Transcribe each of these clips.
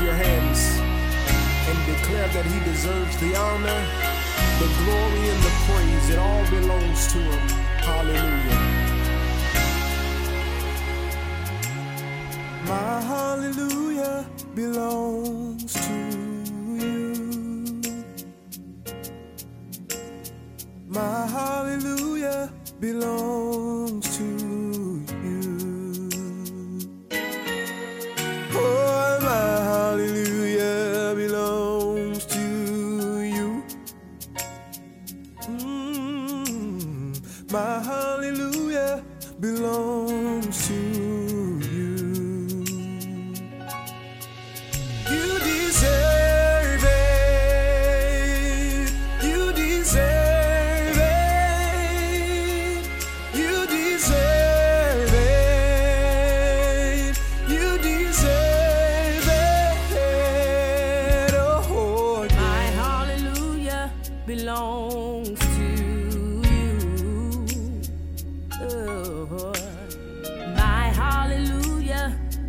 your hands and declare that He deserves the honor, the glory, and the praise. It all belongs to Him. Hallelujah. My hallelujah belongs to you. My hallelujah belongs my hallelujah belongs to you.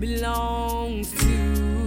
Belongs to